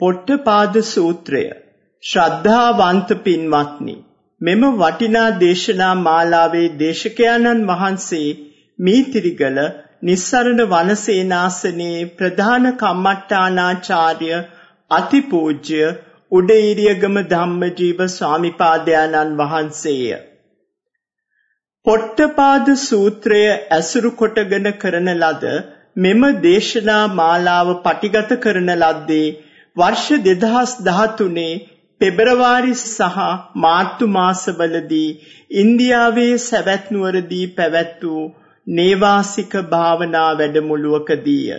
පොට්ටපාද සූත්‍රය ශ්‍රද්ධාවන්ත පින්වත්නි මෙම වටිනා දේශනා මාලාවේ දේශකයන්න් වහන්සේ මීතිරිගල නිස්සරණ වනසේනාසනයේ ප්‍රධාන කම්මට්ටානාචාර්ය අතිපූජ්‍ය උඩීරියගම ධම්මජීව ස්වාමිපාදයන්න් වහන්සේය. පොට්ටපාද සූත්‍රය ඇසුරු කොටගෙන කරන ලද මෙම දේශනා මාලාව පටිගත කරන ලද්දේ වර්ෂ 2013 පෙබරවාරි සහ මාර්තු මාසවලදී ඉන්දියාවේ සවැත් නුවරදී පැවැත් වූ නේවාසික භාවනා වැඩමුළුවකදීය.